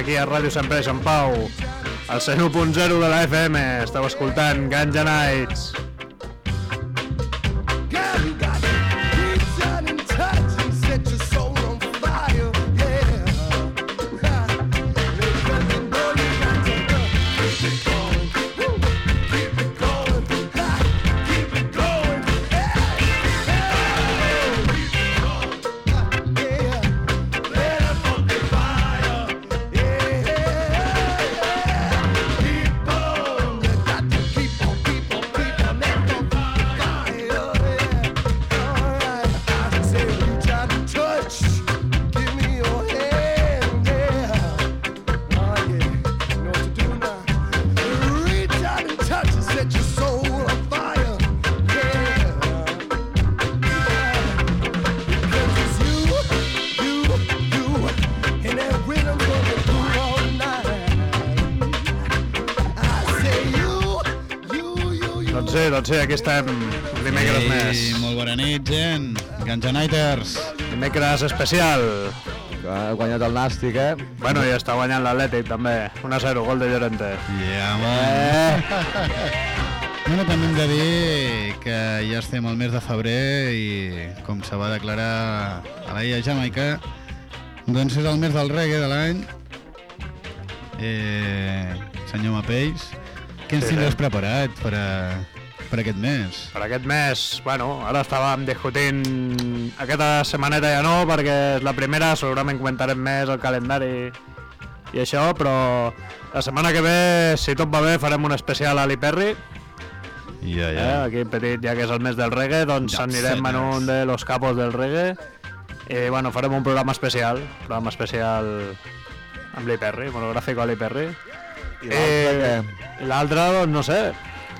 aquí a Ràdio Sant Pere Sant Pau, al 101.0 de la FM, esteu escoltant Ganja Nights. Aquí estem, dimecres més. molt bona nit, gent. Ganja Nighters. Dimecres especial. Ha guanyat el Nàstic, eh? Bueno, i està guanyant l'Atlètic també, 1-0, gol de Llorente. Ja, man. Bueno, també hem de dir que ja estem al mes de febrer i com se va declarar a la illa Jamaica, doncs és el mes del reggae de l'any. Eh, senyor Mapells, què ens Sí, tindràs sí. preparat per, a, per aquest mes? Per aquest mes, bueno, ara estàvem discutint aquesta setmaneta ja no, perquè és la primera, segurament comentarem més el calendari i això, però la setmana que ve, si tot va bé, farem un especial a l'Hiperri, Ja, eh? aquí petit, ja que és el mes del reggae, doncs Ja, anirem en un de los capos del reggae, i bueno, farem un programa especial, programa especial amb l'Hiperri, monogràfic a l'Hiperri. I l'altre l'altre, doncs no sé,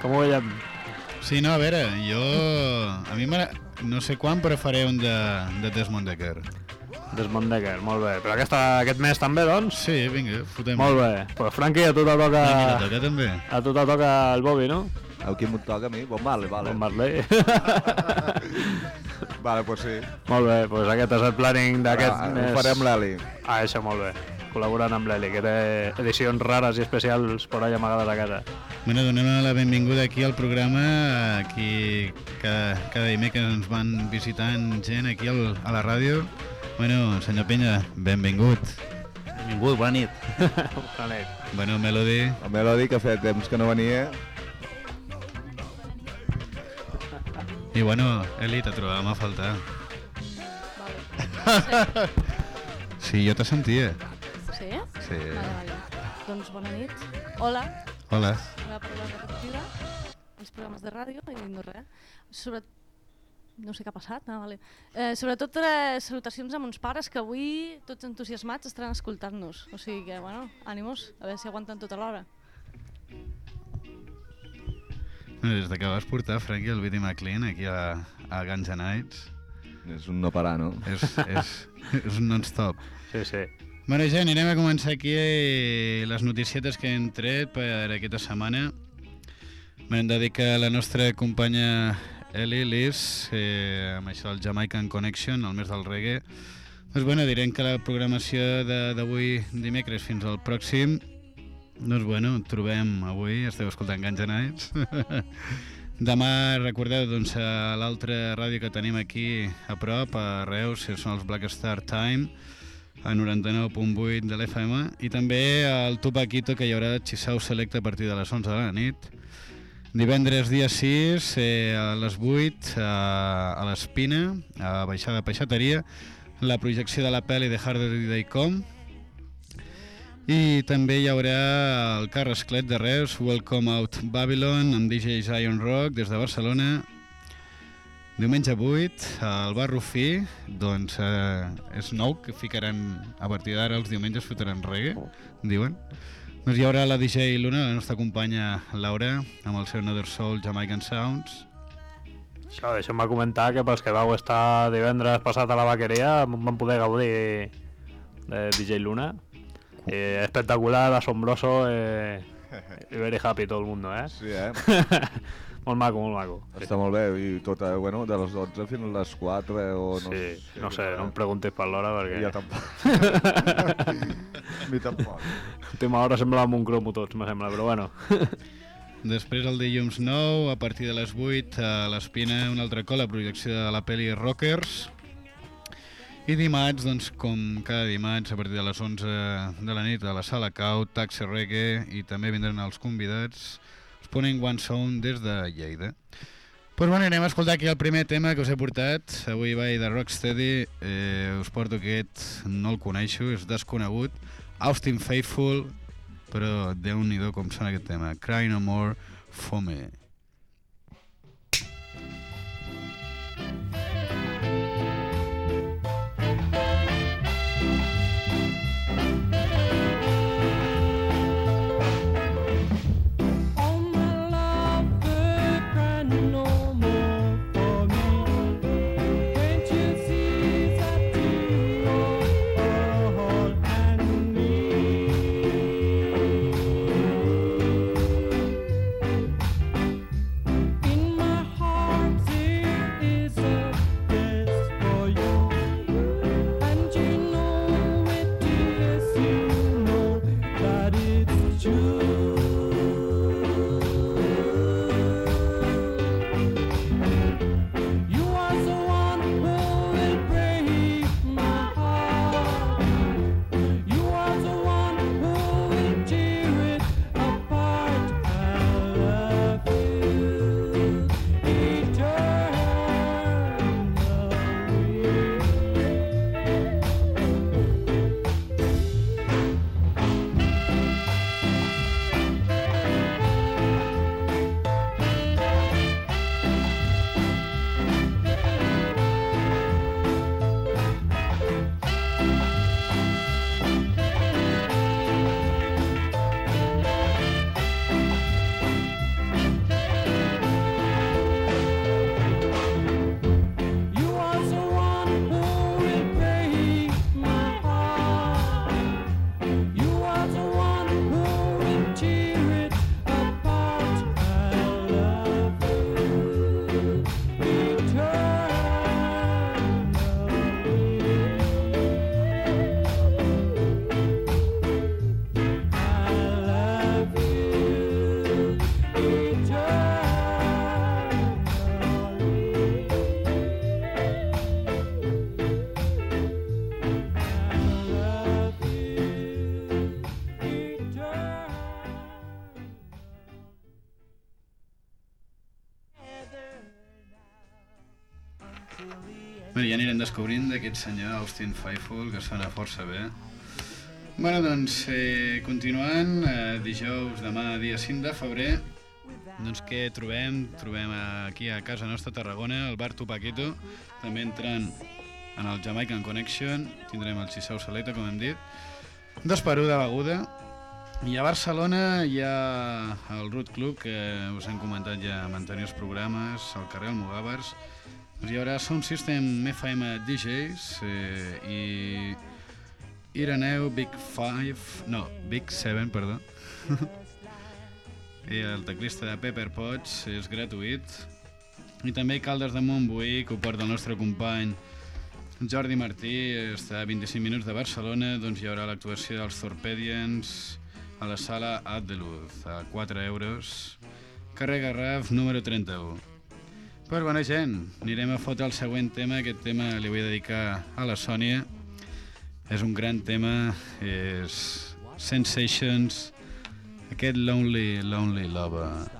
com ho veiem? Sí, no, a veure, jo... A mi m'agrada... No sé quan, però faré un de, de Desmond Decker. Desmond Decker, molt bé. Però aquesta, aquest mes també, doncs? Sí, vinga, fotem. Molt bé. Pues Franqui, a tu te toca... A mi no toca, també. A tu te toca el Bobby, no? A qui m'ho toca a mi? Bon Marley, vale. Bon Marley. Vale, pues sí. molt bé, doncs aquest és el planning d'aquest Ah, mes. Ho farem l'Eli. Ah, això, molt bé. Col·laborant amb l'Eli, que té edicions rares i especials per allà amagades a casa. Bueno, donem la benvinguda aquí al programa, aquí cada, cada dimecres ens van visitant gent aquí al, a la ràdio. Bueno, senyor Penya, benvingut. Benvingut, bona nit. Bona nit. Bueno, Melody, El Melody, que feia temps que no venia. i bueno, Eli, te trobàvem a faltar. Sí, jo te sentia. Sí? Vale, vale. Doncs bona nit. Hola, Hola. hola per la repetida, els programes de ràdio i no res. Sobre... No sé què ha passat, ah, vale. Eh, sobretot eh, salutacions a mons pares que avui, tots entusiasmats, estaran escoltant-nos. O sigui que, bueno, ànimos, a veure si aguanten tota l'hora. No, des de que vas portar, Frankie, el Bitty McLean aquí a, a Guns N' Nights, És un no parar, no? és, és, és un non-stop. Sí, sí. Bueno, gent, anirem a començar aquí les noticietes que hem tret per aquesta setmana. Hem de dir que la nostra companya Eli Liz, eh, amb això del Jamaican Connection, el mes del reggae, doncs bueno, direm que la programació d'avui dimecres fins al pròxim, doncs bueno, trobem avui, esteu escoltant Ganja Nights. Demà, recordeu, doncs, l'altra ràdio que tenim aquí a prop, a Reus, són els Black Star Time, a 99.8 de l'FM, i també al Tupaquito, que hi haurà Xisau Selecte a partir de les 11 de la nit. Divendres dia 6, eh, a les 8, a, a l'Espina, a Baixada Peixateria, la projecció de la pel·li de Harder Day Com, i també hi haurà el Carrasclet de Reus, Welcome Out Babylon, amb DJ Zion Rock des de Barcelona. Diumenge 8, al Bar Rufí, doncs eh, és nou que ficaran, a partir d'ara els diumenges fotran reggae, diuen. Doncs hi haurà la DJ Luna, la nostra companya Laura, amb el seu Another Soul Jamaican Sounds. Això, deixeu-me comentar que pels que vau estar divendres passat a la vaqueria vam poder gaudir de DJ Luna. Eh, espectacular, asombroso eh, very happy todo el mundo, ¿eh? Sí, eh? Molt maco, molt maco. Està molt bé, i tota, bueno, de les 12 fins a les 4 o no Sí, no sé, no em preguntis per l'hora perquè... Ja tampoc. Mi tampoc. A última hora semblàvem un cromo tots, me sembla, però bueno. Després el dilluns 9, a partir de les 8, a l'Espina, un altre cop, la projecció de la pel·li Rockers. I dimarts, doncs, com cada dimarts, a partir de les 11 de la nit, a la sala Cau, Taxi Reggae, i també vindran els convidats, Punning One Sound des de Lleida. Pues bueno, anem a escoltar aquí el primer tema que us he portat. Avui vaig de Rocksteady. Eh, us porto aquest, no el coneixo, és desconegut. Austin Faithful, però déu-n'hi-do com sona aquest tema. Cry No More For Me. Descobrint d'aquest senyor Austin Faithful, que sona força bé. Bueno, doncs, eh, continuant, eh, dijous, demà, dia 5 de febrer, doncs què trobem? Trobem aquí a casa nostra, a Tarragona, el bar Tupaquito, també entrant en el Jamaican Connection, tindrem el Xisau Saleta, com hem dit, dos per un de beguda, i a Barcelona hi ha el Root Club, que us hem comentat ja en anteriors programes, al carrer Almogàvers, doncs hi haurà Sound System FM DJs eh, i Ireneu Big 5, no, Big 7, perdó. I el teclista de Pepper Potts és gratuït. I també Caldes de Montbui, que ho porta el nostre company Jordi Martí, està a 25 minuts de Barcelona, doncs hi haurà l'actuació dels Torpedians a la sala At de Luz, a 4 euros, carrer Garraf, número 31. Pues bona gent, anirem a fotre el següent tema, aquest tema li vull dedicar a la Sònia, és un gran tema, és Sensations, aquest Lonely, Lonely Lover.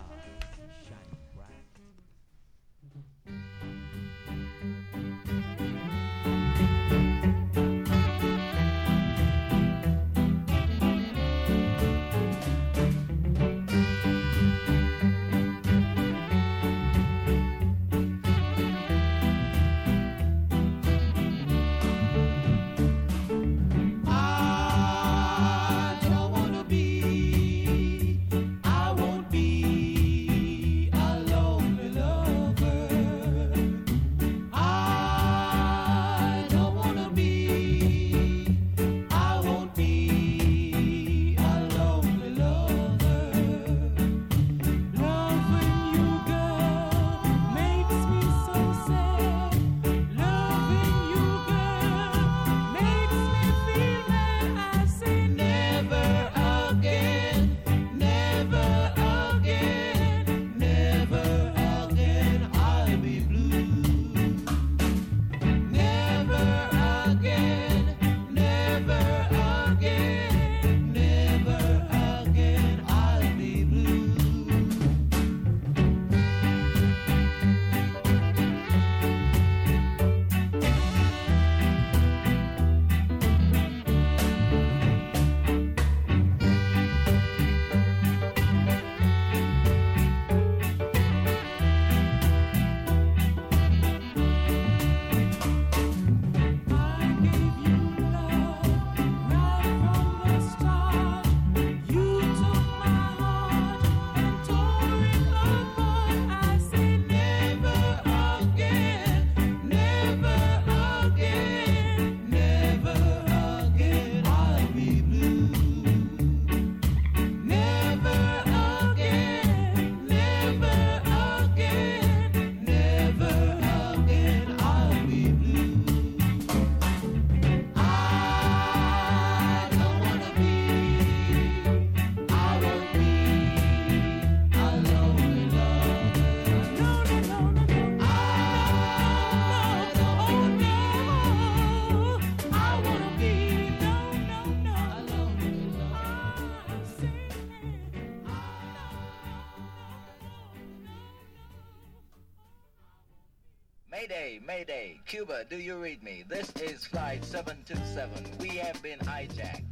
Cuba, do you read me? This is Flight 727. We have been hijacked.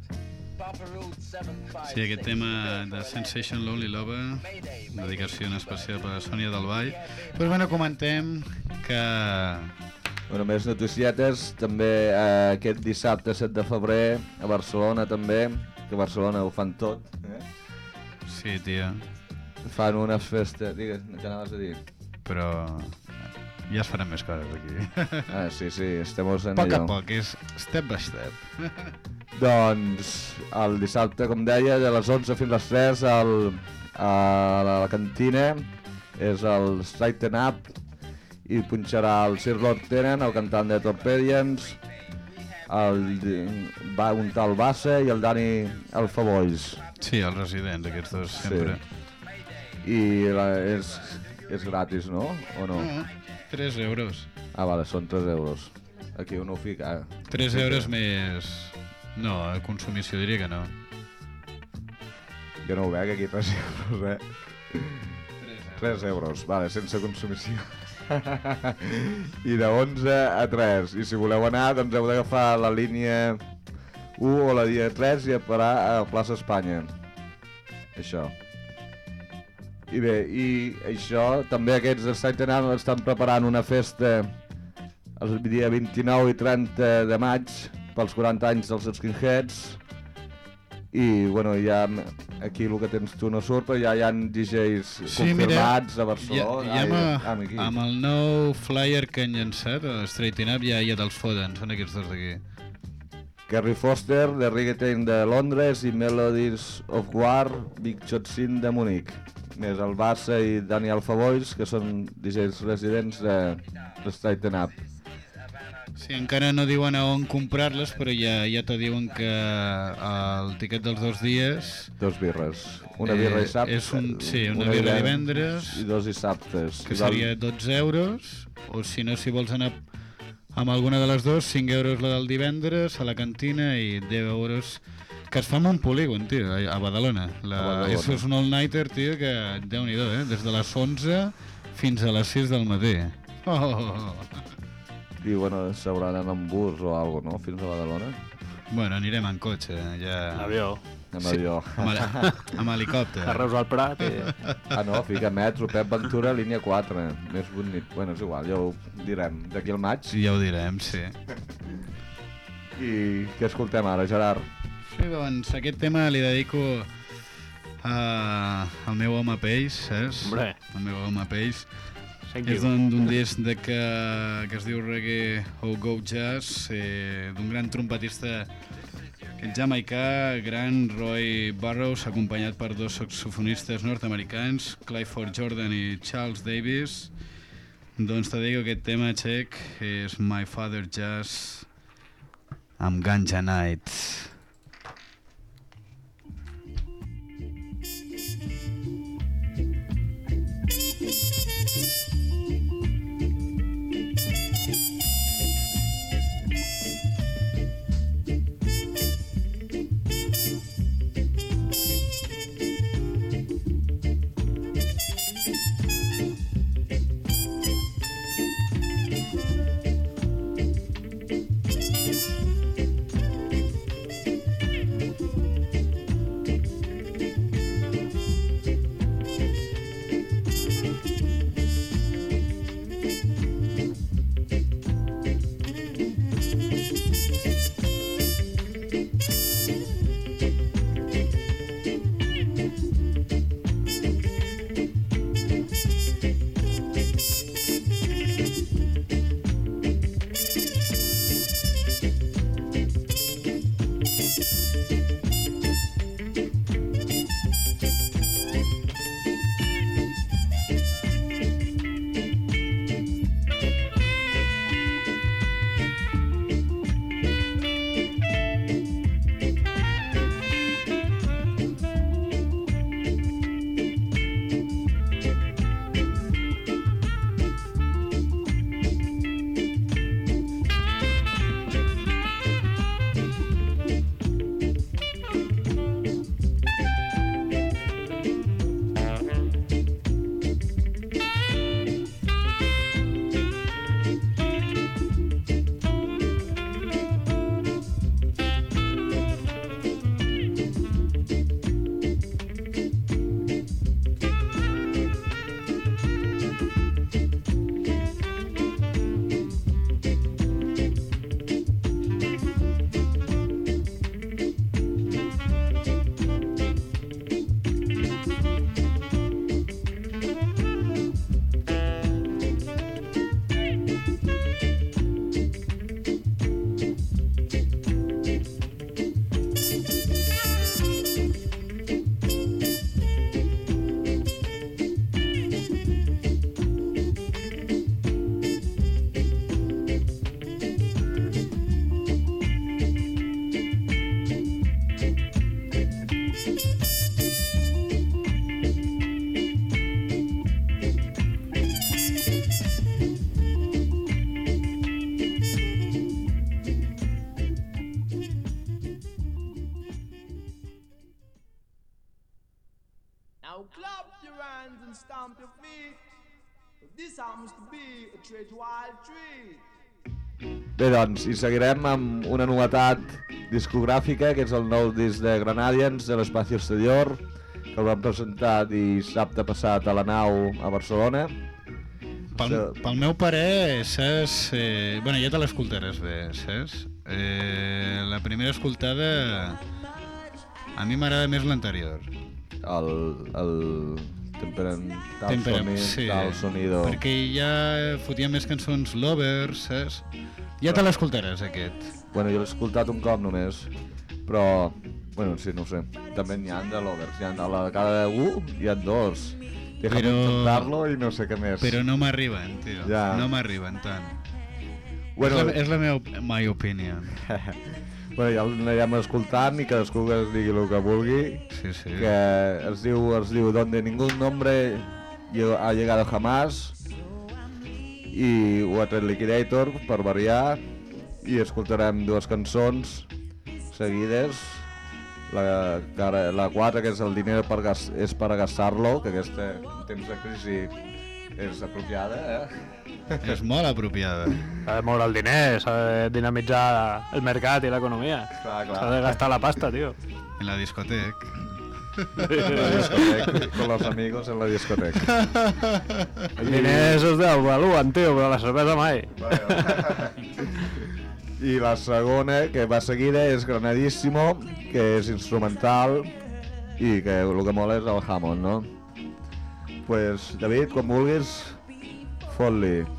Papa Route 756. Sí, aquest tema de Sensation Lonely Lover, dedicació en especial per a Sònia del Vall. Doncs bueno, comentem que... Bueno, més noticietes, també eh, aquest dissabte 7 de febrer a Barcelona també, que a Barcelona ho fan tot. Eh? Sí, tia, Fan unes festes... Digues, què anaves a dir? però ja es faran més coses aquí. Ah, sí, sí, estem en poc a poc, és step by step. Doncs el dissabte, com deia, de les 11 fins a les 3 al, a la cantina és el Straighten Up i punxarà el Sir Lord Tenen, el cantant de Torpedians, el, va un tal Bassa i el Dani Alfa Boys. Sí, els residents, aquests dos, Sí. sempre. I la, és, és gratis, no? O no? No, 3 euros. Ah, vale, són 3 euros. Aquí un ho fica. Ah, 3 fica. euros més... No, a consumició diria que no. Jo no ho veig aquí, 3 euros, eh? 3 euros, vale, sense consumició. I de 11 a 3. I si voleu anar, doncs heu d'agafar la línia 1 o la línia 3 i a parar a plaça Espanya. Això. I bé, i això, també aquests de Saitenam estan preparant una festa el dia 29 i 30 de maig pels 40 anys dels Skinheads i bueno, ja aquí el que tens tu no surt, però ja hi ha DJs confirmats a Barcelona. Ja, ja Ai, amb, ah, aquí. amb el nou flyer que han llançat, el Straighten Up, ja, ja te'ls foten, són aquests dos d'aquí. Gary Foster, de Reggaeton de Londres i Melodies of War, Big Shot Sin de Munic. Més el Barça i Dani Alfa Boys, que són DJs residents de, de Straighten Up. Sí, encara no diuen a on comprar-les, però ja, ja te diuen que el tiquet dels dos dies Dos birres. Una Eh, birra dissabte. és un- sí, una birra divendres, I dos dissabtes. que seria 12 euros, o si no, si vols anar amb alguna de les dues, 5 euros la del divendres a la cantina i 10 euros que es fa en un polígon, tio, a Badalona. La, A Badalona. És un all-nighter, tio, que déu nhi eh? Des de les 11 fins a les 6 del matí. Oh, oh, oh. I bueno, s'hauran d'anar amb bus o alguna no? Fins a Badalona. Bueno, anirem en cotxe, ja... Avió. Anem Sí. sí. allò. Amb, amb helicòpter. A Reus al Prat i... Ah, no, fica metro, Pep Ventura, línia 4. Més bonic. Bueno, és igual, ja ho direm. D'aquí al maig. Ja ho direm, sí. I què escoltem ara, Gerard? Sí, doncs aquest tema li dedico a, al meu home peix, saps? Hombre. El meu home peix. Thank És d'un disc de que, que es diu Reggae o Go Jazz, eh, d'un gran trompetista aquest jamaicà, gran Roy Burrows, acompanyat per dos saxofonistes nord-americans, Clifford Jordan i Charles Davis. Doncs te dic que aquest tema txec és My Father Jazz amb Ganja Nights. Bé, doncs, i seguirem amb una novetat discogràfica, que és el nou disc de Granadians, de l'Espacio Exterior, que el vam presentar dissabte passat a la nau a Barcelona. Pel, pel meu parer, saps... Eh, bueno, ja te l'escoltaràs bé, saps? Eh, la primera escoltada... A mi m'agrada més l'anterior. El, el temperamental Temperam- sí, sonido. Perquè ja fotia més cançons lovers, saps? Ja te l'escoltaràs, aquest. Bueno, jo l'he escoltat un cop només, però... Bueno, sí, no sé. També n'hi ha de lovers, hi ha de la de cada un, hi ha dos. Déjame Però- intentarlo i no sé què més. Però no m'arriben, tio. Ja. No m'arriben tant. Bueno, És la, és la meva my opinion. bueno, ja l'anirem escoltant i cadascú que es digui el que vulgui. Sí, sí. que es diu, es diu Donde ningún nombre ha llegado jamás i tret Liquidator per variar i escoltarem dues cançons seguides la, la 4 que és el diner per gas, és per gastar-lo que aquesta temps de crisi és apropiada eh? És molt apropiada. S'ha de moure el diner, s'ha de dinamitzar el mercat i l'economia. S'ha de gastar la pasta, tio. En la discoteca. la discoteca, con los amigos en la discoteca El diner es devaluen, tio, però la cervesa mai. I la segona, que va seguida, és Granadíssimo, que és instrumental i que el que mola és el Hammond, no? Pues, David, quan vulguis, fot-li.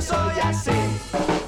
Soy así?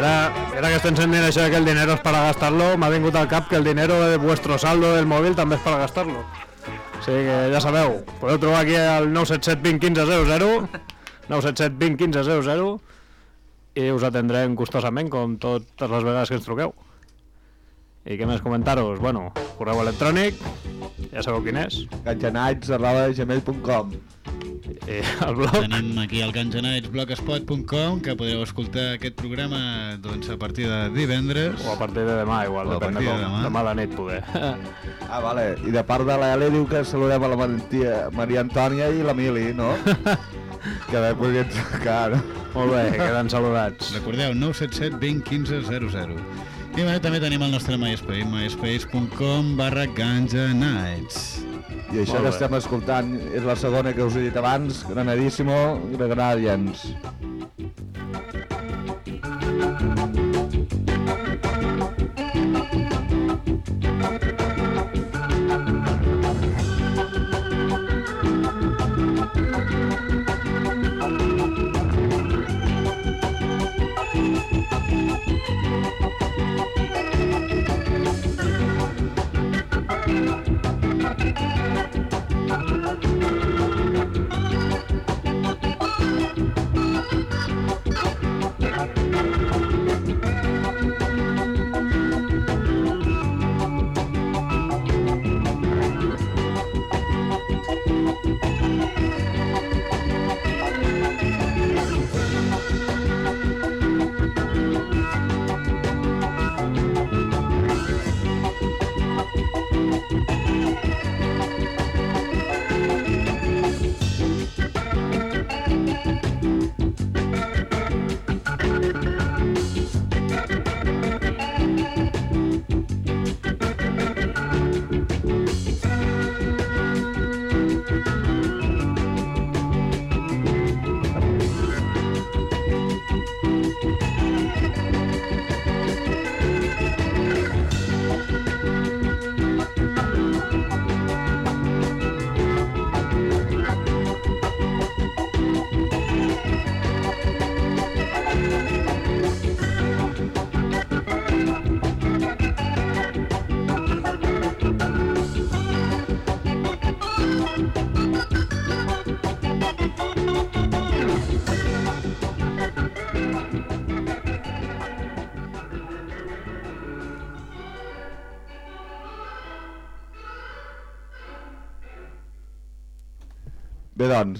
Era, era que estén sentint això que el dinero es para gastarlo, m'ha vingut al cap que el dinero de vuestro saldo del mòbil també és para gastarlo. O sigui que ja sabeu, podeu trobar aquí al 977 20 15 00, 977 20 15 00, i us atendrem gustosament com totes les vegades que ens truqueu. I què més comentar-vos? Bueno, correu electrònic, ja sabeu quin és, Ganjanats arroba gmail.com i el blog, Tenim aquí el ganjanaitsblogspot.com que podreu escoltar aquest programa doncs, a partir de divendres. o a partir de demà igual, O a depèn de partir de com, demà. demà a la nit poder. Ah, vale. I de part de l'Eli diu que saludem a la Maria, Maria Antònia i l'Emili, no? que bé podrien trucar, no? Molt bé, queden saludats. Recordeu, 977 20 15 00. I bé, també tenim el nostre MySpace, myspace.com barra ganjanights. I això que estem escoltant és la segona que us he dit abans, Granadíssimo, Granadians. Bé,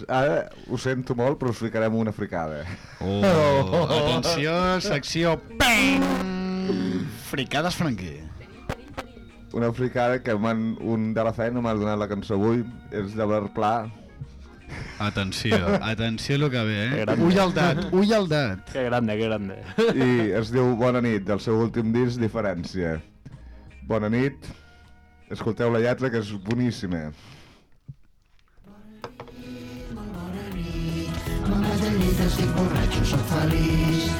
doncs, ara ho sento molt, però us ficarem una fricada. Oh, atenció, secció PANG! Fricades franquí. Una fricada que un de la feina m'ha donat la cançó avui, és de Berplà. Atenció, atenció el que ve, eh? Ull al dat, ull al dat. Que grande, que grande. i es diu Bona nit, del seu últim disc, Diferència. Bona nit, escolteu la lletra, que és boníssima. De nit estic borratxo, soc feliç.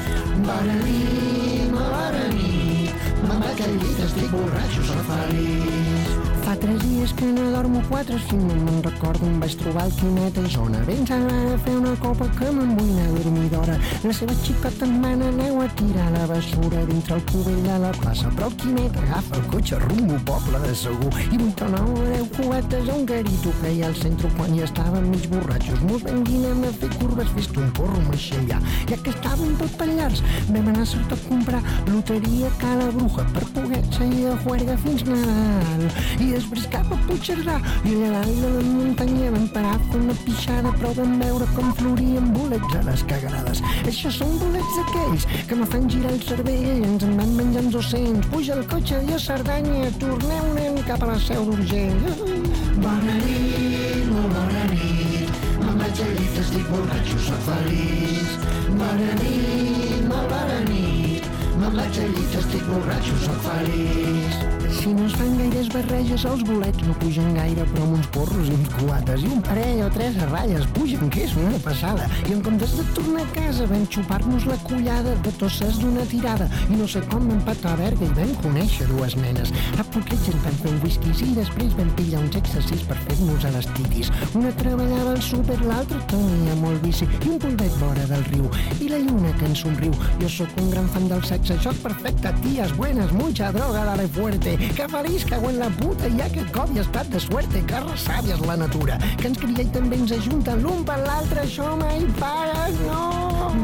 Bona nit, bona nit. Mamà de nit estic borratxo, soc feliç. Fa tres dies que no dormo quatre, si no me'n recordo em vaig trobar el Quimet a Isona. Ben a fer una copa que me'n vull anar a dormir d'hora. La seva xicota em mana, aneu a tirar la basura dintre el cubell de la plaça. Però el Quimet agafa el cotxe rumbo poble de Segur i vuit o nou deu cubetes a un garito que hi ha al centre quan ja estàvem mig borratxos. Mos dir anem a fer curves, vist un porro m'aixellà. Ja que estàvem tot pallars, vam anar Sort a comprar loteria Cala Bruja per poder seguir de juerga fins Nadal. I cap a Puigcerdà i allà dalt de la muntanya vam parar a fer una pixada però vam veure com florien bolets a les cagarades. Això són bolets aquells que me fan girar el cervell, ens en van menjar uns docents. Puja el cotxe, adiós Cerdanya, torneu nen cap a la seu d'Urgell. Bona nit, molt bona nit, me'n vaig al llit, estic borratxo, soc feliç. Bona nit, molt bona nit, me'n vaig al llit, estic borratxo, soc feliç. Si no es fan gaires barreges els bolets no pugen gaire, però amb uns porros i uns cuates i un parell o tres a ratlles pugen, que és una passada. I en comptes de tornar a casa vam xupar-nos la collada de tosses d'una tirada i no sé com vam patar a Berga i vam conèixer dues nenes. A poquets ens vam fer whisky i després vam pillar uns exercicis per fer-nos a les titis. Una treballava al súper, l'altra tenia molt bici i un polvet vora del riu. I la lluna que ens somriu. Jo sóc un gran fan del sexe, joc perfecte, tías buenas, mucha droga, dale fuerte. Que feliç, cago en la puta, i aquest cop hi ha estat de suerte, que ressàvia és la natura, que ens cria i també ens ajunta l'un per l'altre, això mai para, no.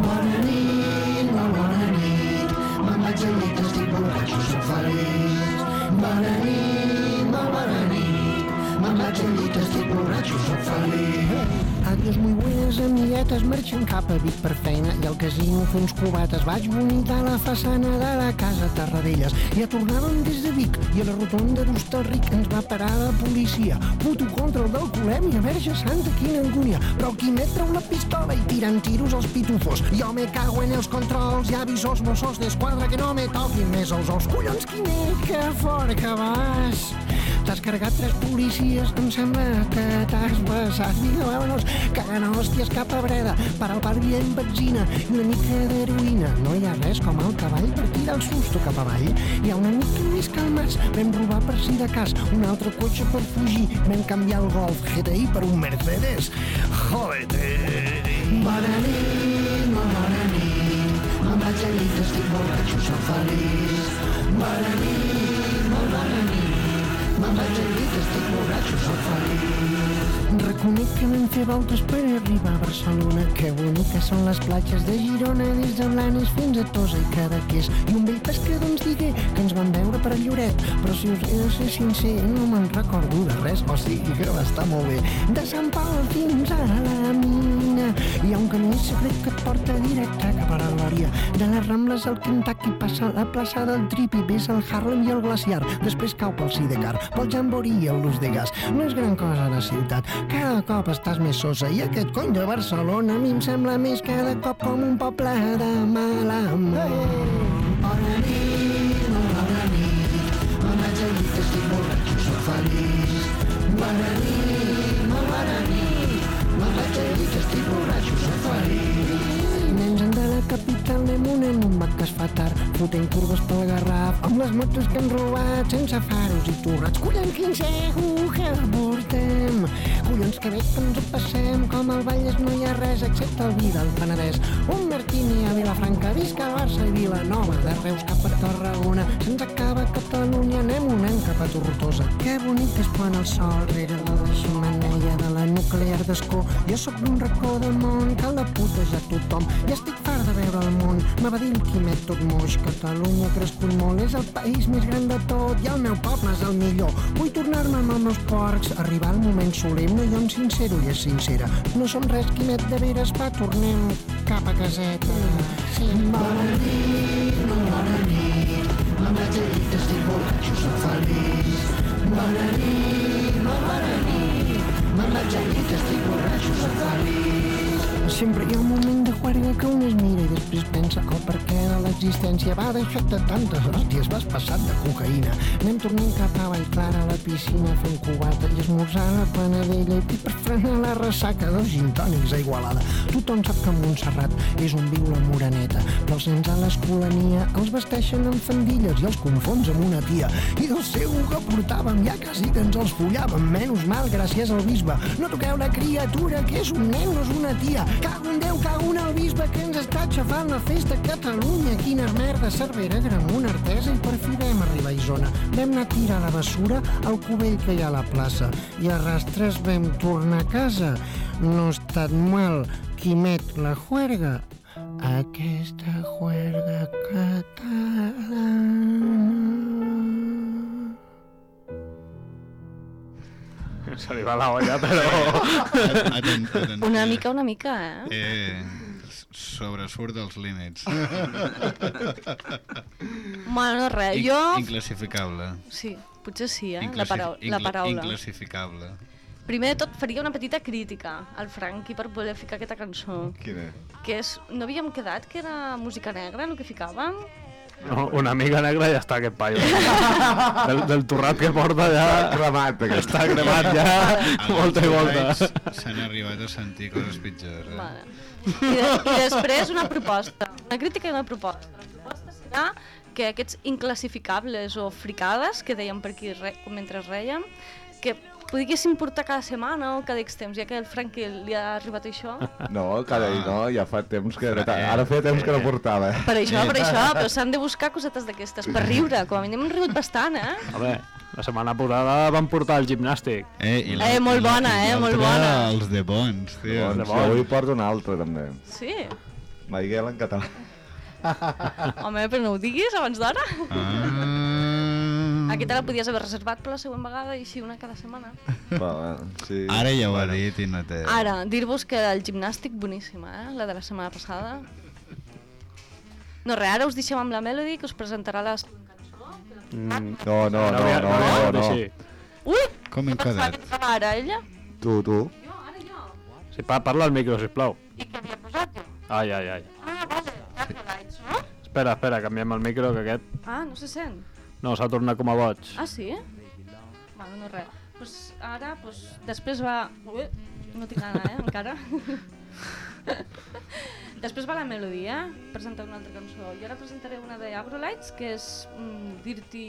Bona nit, no bona nit, me'n vaig al llit, estic borratxo, soc feliç. Bona nit, no bona nit, me'n vaig al llit, estic borratxo, soc feliç. Adiós muy buenas amiguetes, marxen cap a Vic per feina i al casino fer uns cubates. Vaig bonitar la façana de la casa Tarradellas. Ja tornàvem des de Vic i a la rotonda d'Hostalric ens va parar la policia. Puto contra el d'alcoholèmia, verge santa, quina angúnia. Però el Quimet treu la pistola i tiren tiros als pitufos. Jo me cago en els controls i avisos mossos d'esquadra que no me toquin més els ous. Collons, Quimet, que fort que vas! T'has carregat tres policies, em sembla que t'has passat. Vinga, vámonos, cagant hòsties cap a Breda, per al parc hi benzina i una mica d'heroïna. No hi ha res com el cavall per tirar el susto cap avall. Hi ha una mica més calmats, vam robar per si de cas un altre cotxe per fugir. Vam canviar el Golf GTI per un Mercedes. Jodete! Bona nit, no bona nit, me'n vaig a llit, estic borratxo, soc feliç. Bona nit, no nit, me'n vaig a llit, estic Reconec que vam fer voltes per arribar a Barcelona. Que boniques són les platges de Girona, des de Blanes fins a Tosa i Cadaqués. I un vell pescador ens digué que ens van veure per Lloret, però si us he de ser sincer, no me'n recordo de res, o sigui que va estar molt bé. De Sant Pau fins a la mina, hi ha un camí secret que et porta directe cap a la Glòria. De les Rambles al Kentucky passa a la plaça del Tripi, ves al Harlem i al Glaciar, després cau pel Sidecar, pel Jamboree i el Luz de Gas. No és gran cosa la ciutat, cada cop estàs més sosa i aquest cony de Barcelona a mi em sembla més cada cop com un poble de mala mort. Bona nit, capital anem un en un fa tard, fotent curves pel Garraf, amb les motos que han robat sense faros i torrats. Collons, quin segur que portem! Collons, que bé que ens ho passem, com al Vallès no hi ha res excepte el vi del Penedès. Un Martini a Vilafranca, visca Barça i Vilanova, de Reus cap a Tarragona, se'ns acaba Catalunya, anem un any cap a Tortosa. Que bonic és quan el sol rere la xemeneia de la nuclear d'Escó. Jo sóc d'un racó del món que la puta ja tothom. Ja estic fart de veure el món. El Quimet tot moix. Catalunya ha crescut molt, és el país més gran de tot i el meu poble és el millor. Vull tornar-me amb els meus porcs, arribar al moment solemne, jo em sincero i és sincera. No som res, Quimet, de veres, va, tornem cap a caseta. Sí, bona nit, bona nit, me'n vaig a llit, estic borratxo, soc feliç. Bona nit, bona nit, me'n vaig a llit, estic borratxo, soc feliç. Sempre hi ha un moment de juerga que un es mira i després pensa el perquè de l'existència va deixar-te tantes hòsties, vas passat de cocaïna. Anem tornant cap a Vallclara a la piscina fent cubata i esmorzar la Panadella i per frenar la ressaca dos gintònics a Igualada. Tothom sap que Montserrat és on viu la moreneta, però els nens a l'escolania els vesteixen amb fandilles i els confons amb una tia. I del seu que portàvem ja quasi que ens els follàvem, menys mal gràcies al bisbe. No toqueu la criatura que és un nen, no és una tia. Cago en Déu, cago en el bisbe que ens està aixafant la festa a Catalunya. Quina merda, Cervera, Gramunt, Artesa i per fi vam arribar a Isona. Vam anar a tirar la basura al cubell que hi ha a la plaça i a rastres vam tornar a casa. No ha estat mal. Quimet, la juerga. Aquesta juerga catalana... Se li va la olla, però... Atent, atent. Una mica, una mica, eh? Eh, sobresurt dels límits. Bueno, no res, In- jo... Inclassificable. Sí, potser sí, eh? La, Inclassi- parau la paraula. Inclassificable. Primer de tot faria una petita crítica al Franqui per poder ficar aquesta cançó. Quina? Que és... No havíem quedat que era música negra el que ficàvem? No, una mica negra ja està aquest paio. del, del torrat que porta ja... Cremat, aquest. Està cremat ja volta i volta. S'han arribat a sentir coses pitjors. Eh? Vale. I, de, I després una proposta, una crítica i una proposta. La proposta serà que aquests inclassificables o fricades que dèiem per aquí re, mentre rèiem, que poguéssim portar cada setmana o cada X temps, ja que el Franqui li ha arribat això. No, cada dia no, ja fa temps que... Ara feia temps que no portava. eh? Per això, per això, però s'han de buscar cosetes d'aquestes, per riure, com a mínim hem rigut bastant, eh? Home, la setmana passada vam portar el gimnàstic. Eh, i Eh, molt bona, eh, molt l'altre, bona. Els de bons, tio. Doncs avui porto un altre, també. Sí. Miguel en català. Home, però no ho diguis abans d'hora. Ah. Aquesta la podies haver reservat per la següent vegada i així una cada setmana. Va, va, sí. Ara ja ho ha dit i no té... Ara, dir-vos que el gimnàstic boníssima, eh? La de la setmana passada. No res, ara us deixem amb la Melody, que us presentarà la següent cançó. Mm, No, no, no, no, no, no. així. Ui! Com hem quedat? Ara, ella? Tu, tu. Jo, ara jo. Sí, pa, parla al micro, sisplau. I què havia posat jo? Ai, ai, ai. Ah, vale, no? Espera, espera, canviem el micro, que aquest... Ah, no se sent. No, s'ha tornat com a boig. Ah, sí? Bueno, no res. Pues ara, pues, després va... Ui, no tinc gana, eh, encara. després va la melodia, presentar una altra cançó. Jo ara presentaré una de Agrolights, que és mm, Dirty...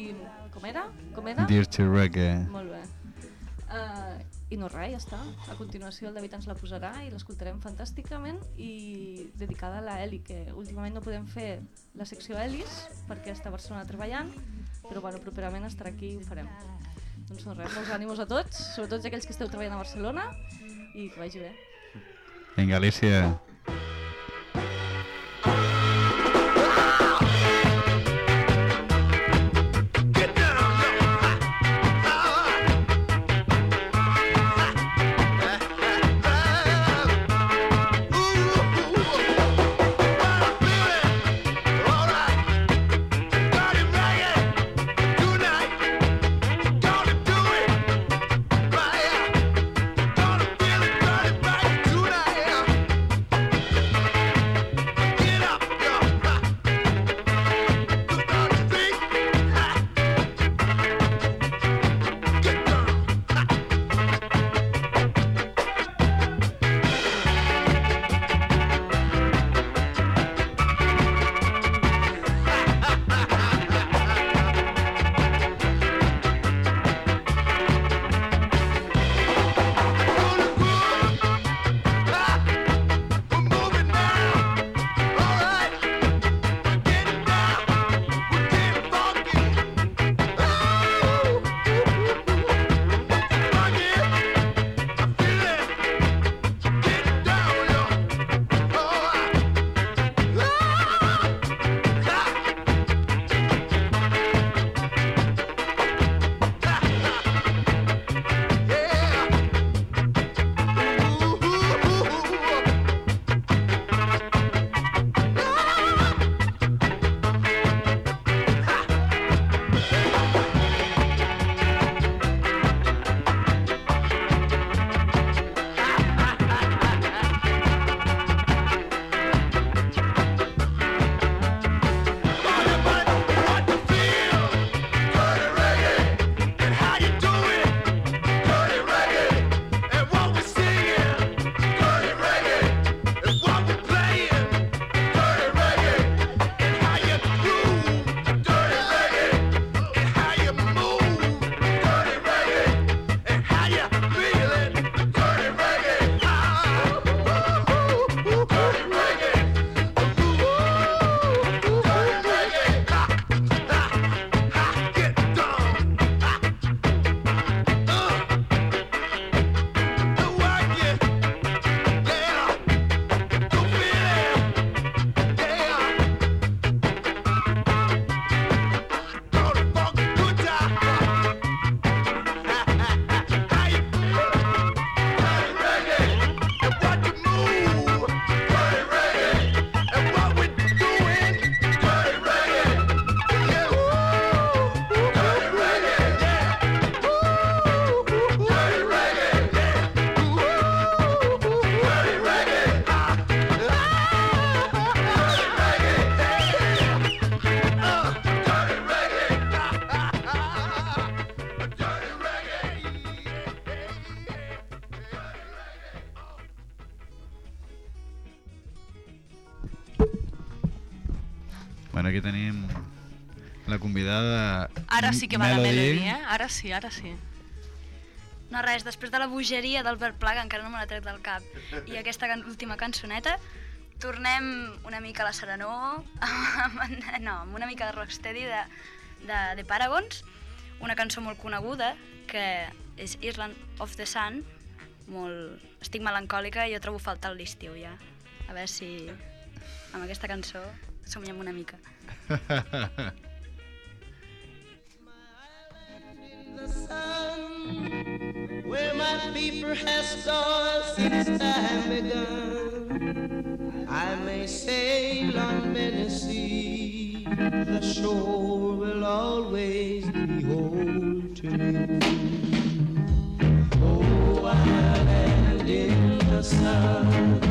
Com era? Com era? Dirty Reggae. Molt bé. Uh, I no res, ja està. A continuació el David ens la posarà i l'escoltarem fantàsticament i dedicada a la que últimament no podem fer la secció Elis perquè està a Barcelona treballant, però bueno, properament estarà aquí i ho farem. Doncs no res, molts ànimos a tots, sobretot aquells que esteu treballant a Barcelona i que vagi bé. Vinga, Alicia. La convidada Ara sí que va la Melody. Melody, eh? Ara sí, ara sí. No res, després de la bogeria d'Albert Pla, que encara no me l'ha tret del cap, i aquesta can última cançoneta, tornem una mica a la serenor, amb, no, amb una mica de rocksteady de, de, de Paragons, una cançó molt coneguda, que és Island of the Sun, molt... estic melancòlica i jo trobo faltar l'estiu ja. A veure si amb aquesta cançó somiem una mica. where my fever has stalled since time begun. I may sail on many seas, the shore will always be whole to me. Oh, I land in the sun,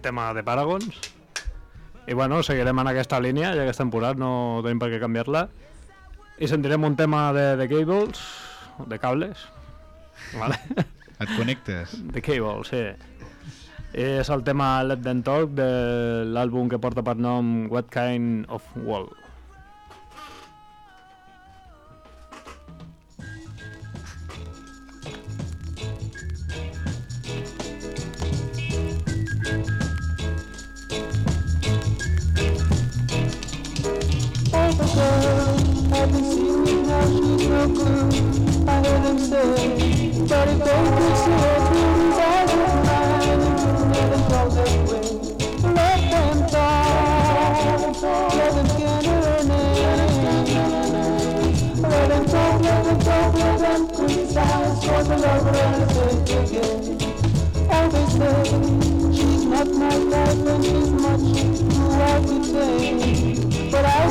aquest tema de Paragons. I bueno, seguirem en aquesta línia, ja que és temporat, no tenim per què canviar-la. I sentirem un tema de, de cables, de cables, vale? Et connectes? de cables, sí. És el tema Let Them Talk de l'àlbum que porta per nom What Kind of World. But if they could see her through these eyes of mine, it would never go their way. Let them talk, let them get her name. Let them talk, let them talk, let them criticize, for the lover and say again. Oh, they say, she's not my type and she's much too hard to say. But I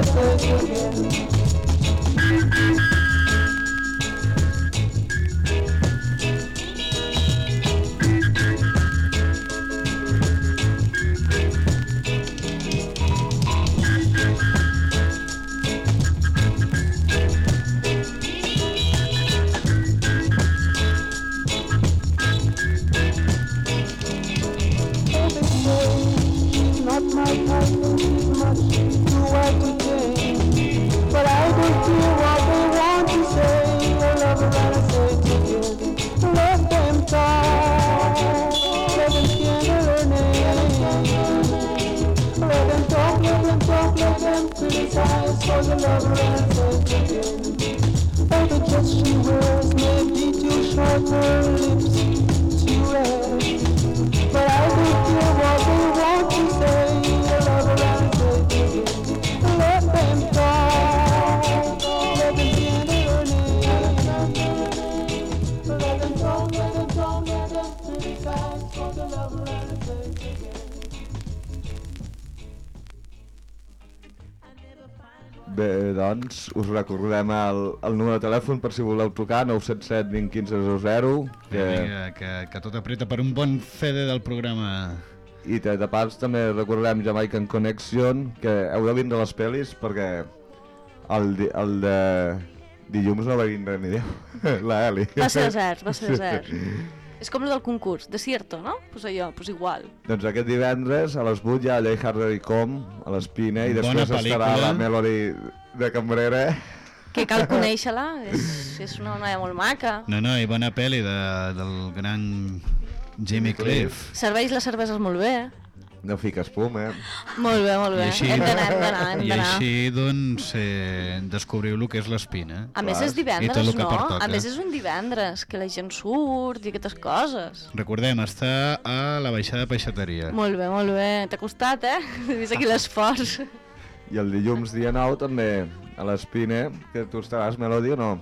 lover and us recordem el, el número de telèfon per si voleu trucar, 977 20 15 00, que... Vinga, que, que tot apreta per un bon fede del programa. I de, de pas també recordem Jamaican Connection, que heu de vindre les pel·lis perquè el, el de dilluns no va vindre ni Déu, la Eli. Va ser desert, va ser desert. És com el del concurs, desierto, no? Pues allò, pues igual. Doncs aquest divendres a les 8 hi ha Llei Harder i Com, a l'Espina, i Bona després estarà la Melody de Cambrera. Que cal conèixer-la, és, és una noia molt maca. No, no, i bona pel·li de, del gran Jimmy Cliff. Serveix les cerveses molt bé. No fica espuma, eh? Molt bé, molt bé. I així, Hem d'anar, hem d'anar, hem i així doncs, eh, descobriu el que és l'espina. A més és divendres, no? pertoca. A més és un divendres, que la gent surt i aquestes coses. Recordem, està a la baixada de peixateria. Molt bé, molt bé. T'ha costat, eh? He vist aquí l'esforç. I el dilluns dia 9 també a l'Espina, que tu estaràs Melody o no?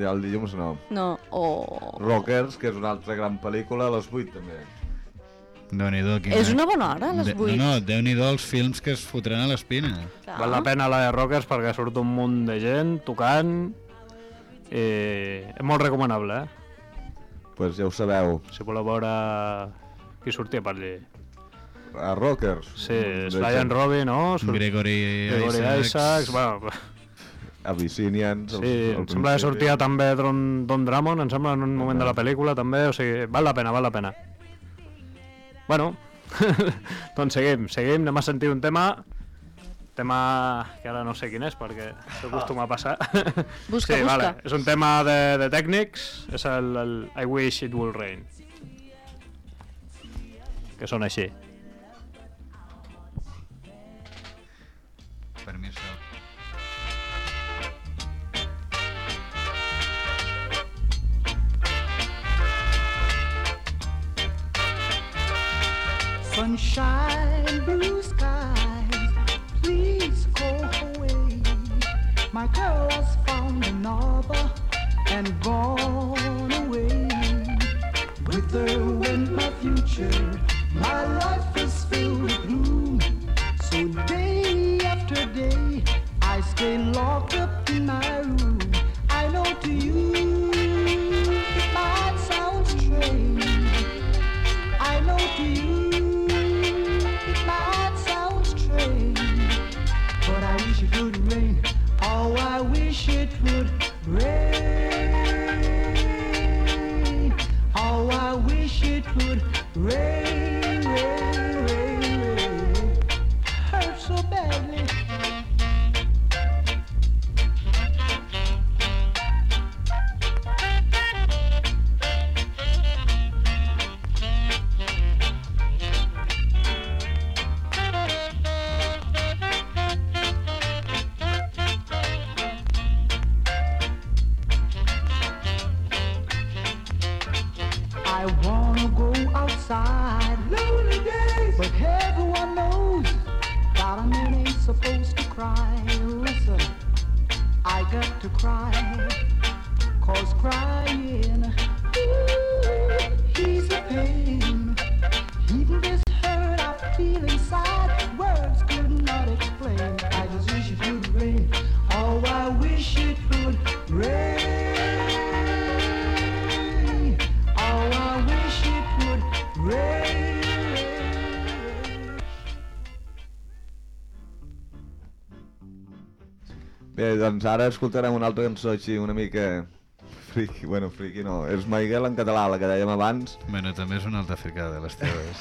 El dilluns no. No, oh. Rockers, que és una altra gran pel·lícula, a les 8 també. Déu-n'hi-do, quina... És una bona hora, a les De- 8. No, no, déu-n'hi-do els films que es fotran a l'espina. Val la pena la de Rockers perquè surt un munt de gent tocant i és molt recomanable, eh? Pues ja ho sabeu, Si voleu veure qui sortia per allí. a Rockers. Sí, de Sly Robbie, no? Surt Gregory, Gregory Isaacs. Isaacs, bueno, Abyssinians. sí, em sembla que sortia també Don, Don Drummond, em sembla, en un moment de la pel·lícula també, o sigui, val la pena, val la pena. Bueno, doncs seguim, seguim, anem a sentir un tema, tema que ara no sé quin és perquè això acostuma a passar. Busca, sí, busca. Vale. És un tema de, de tècnics, és el, el I Wish It Will Rain. Que són així. Permiso. Sunshine, blue skies, please go away. My girl has found another and gone away. With her went my future, my life is filled with gloom. So day after day, I stay locked up in my room. I know to you it might strange. I know to you doncs ara escoltarem una altra cançó així una mica... Friki, bueno, friki no, és Maiguel en català, la que dèiem abans, Bueno, també és una altra fricada de les teves.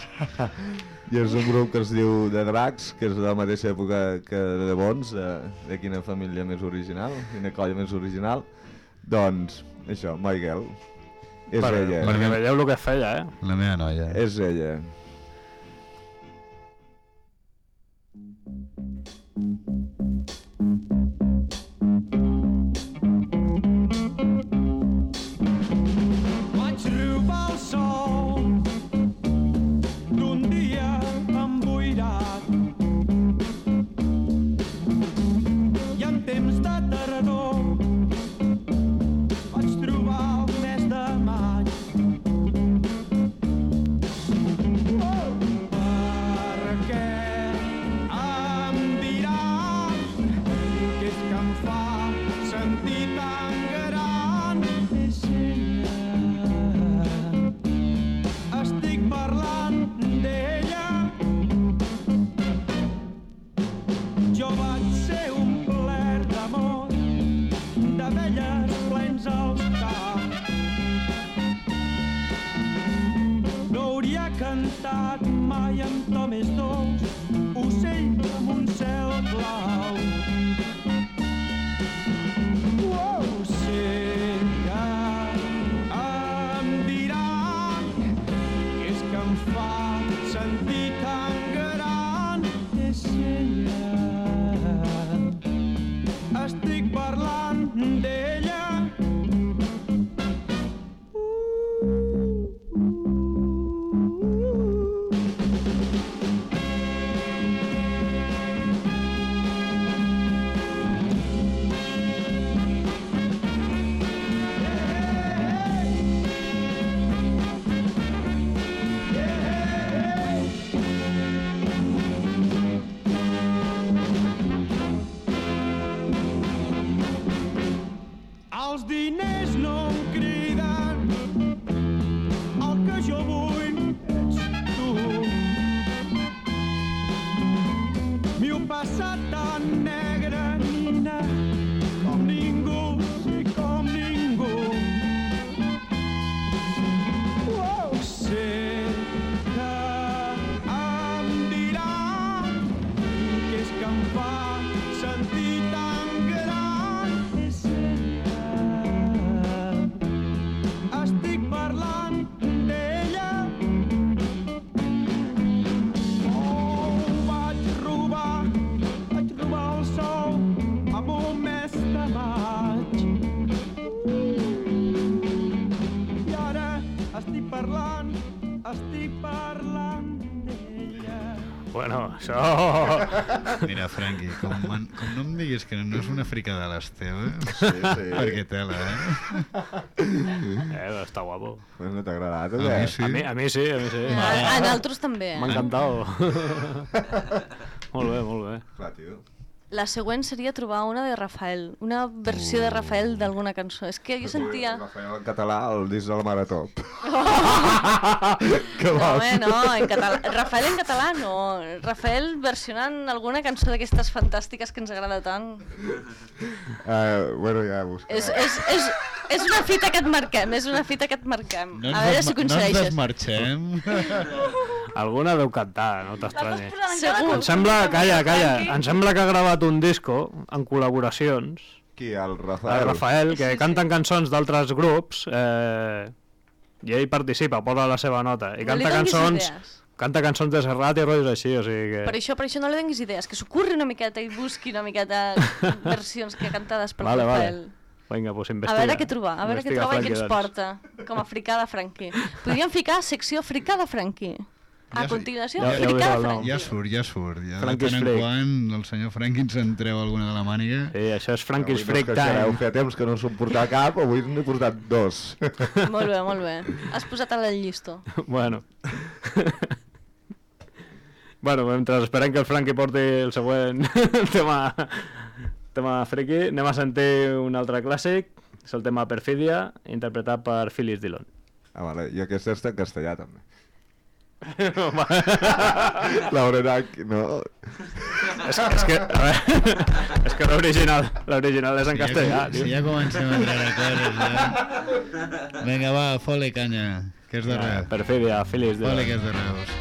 i és un grup que es diu The Dracs, que és de la mateixa època que de Bons, de, de quina família més original, quina colla més original. Doncs, això, Maiguel. És per, ella. perquè veieu el que feia, eh? La meva noia. És ella. M'ho passat Mira, Franqui, com, man, com no em diguis que no és una fricada de les teves, Sí, sí. perquè tela, eh? Eh, està guapo. Pues no t'ha agradat, o A mi sí. A mi, a mi sí, a mi sí. A, a nosaltres també. M'ha Eh? encantat. molt bé, molt bé. Clar, tio. La següent seria trobar una de Rafael, una versió de Rafael d'alguna cançó. És que jo sentia... Rafael en català, el disc de la Marató. No, home, no, en català. Rafael en català no. Rafael versionant alguna cançó d'aquestes fantàstiques que ens agrada tant. Uh, bueno, ja buscaré. És, és, és, és una fita que et marquem, és una fita que et marquem. No A veure si desma- no ens aconsegueixes. desmarxem. Alguna deu cantar, no t'estranyi. Segur. Em sembla, calla, calla, em sembla que ha gravat un disco en col·laboracions Qui, el el Rafael? Rafael, que canten cançons d'altres grups eh, i ell participa, posa la seva nota i No canta cançons idees. canta cançons de Serrat i rotllos així, o sigui que... Per això, per això no li donis idees, que s'ocorri una miqueta i busqui una miqueta versions que cantades per Vale, vale. Rafael. Vinga, doncs A investiga. veure què trobar, a veure què troba i què ens doncs. porta com a fricada Franqui. Podríem ficar secció fricada Franqui. A Ja- continuació, ja- ja nom. Franqui. Ja surt, ja surt. Ja de Frankie's tant en quan el senyor Franqui ens en treu alguna de la màniga. Sí, això és Frankie's Avui Freak no Time. Heu fet temps que no s'ho portar cap, avui n'he portat dos. Molt bé, molt bé. Has posat a la llisto. bueno. bueno, mentre esperem que el Franqui porti el següent tema, tema friki, anem a sentir un altre clàssic, és el tema Perfidia, interpretat per Phyllis Dillon. Ah, vale. I aquest està en castellà, també. La Lorena, no... És, és que, a veure, és que l'original, l'original és en castellà, Si tio. ja comencem a treure coses, ja. Vinga, va, foli canya, que és de Ja, Reus. Perfidia, filis de... Foli que és de Reus.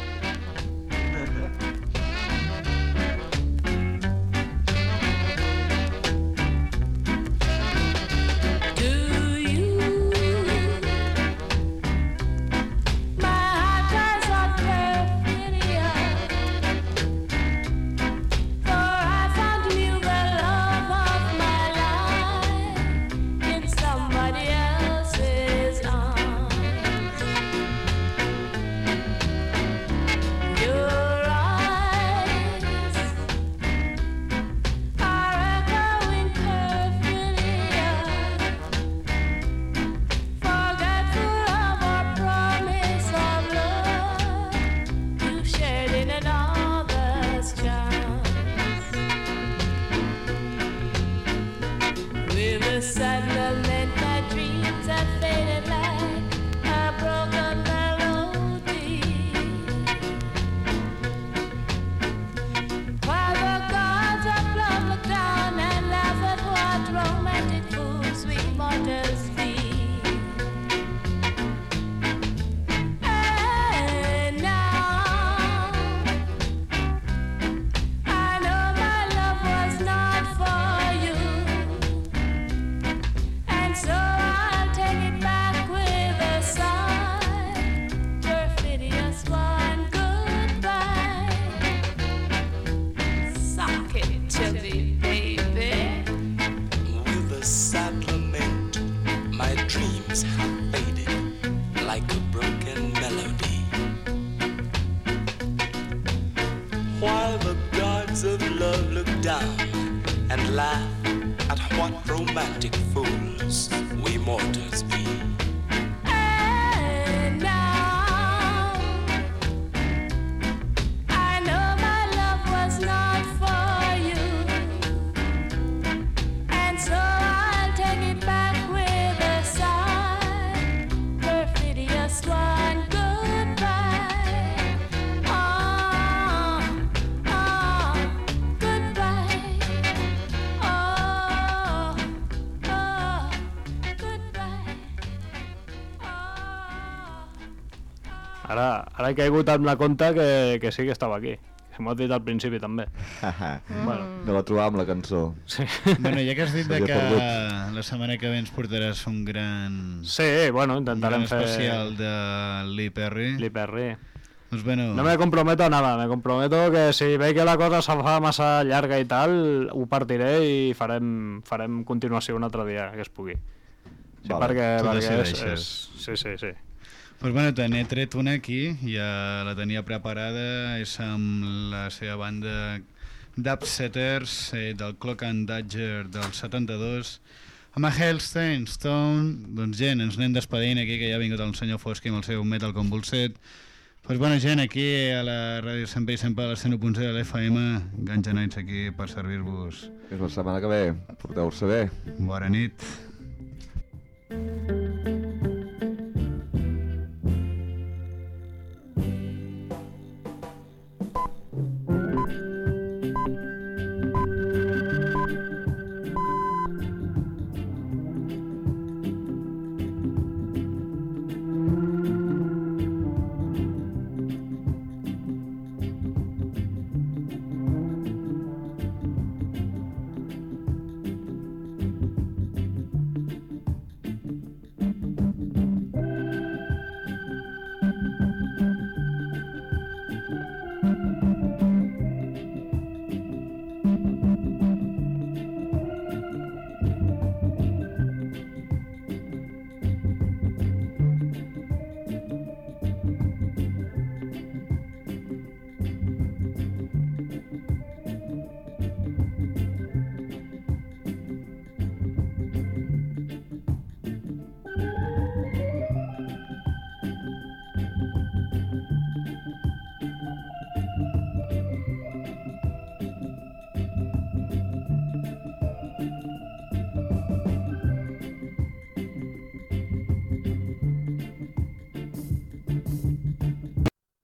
He caigut amb la conta que, que sí que estava aquí. Que m'ho has dit al principi també. Bueno. No la trobàvem, la cançó. Sí. Bueno, ja que has dit de que perdut. la setmana que ve ens portaràs un gran... Sí, bueno, intentarem un fer... especial de Lee Perry. Lee Perry. Doncs bueno, No me comprometo a nada, me comprometo que si veig que la cosa se fa massa llarga i tal, ho partiré i farem, farem continuació un altre dia que es pugui. Sí, Vale, perquè, tu perquè és, és... Sí, sí, sí. Pues bueno, te n'he tret una aquí, ja la tenia preparada, és amb la seva banda Dubsetters eh, del Clock and Dagger del 72, amb a Hellstein Stone, doncs gent, ens anem despedint aquí, que ja ha vingut el senyor Fosqui amb el seu Metal Convulset. Pues bueno, gent, aquí a la ràdio sempre i sempre a la 101.0 de l'FM, Ganja Nights aquí per servir-vos. És la setmana que ve. Porteu-se bé. Bona nit. Thank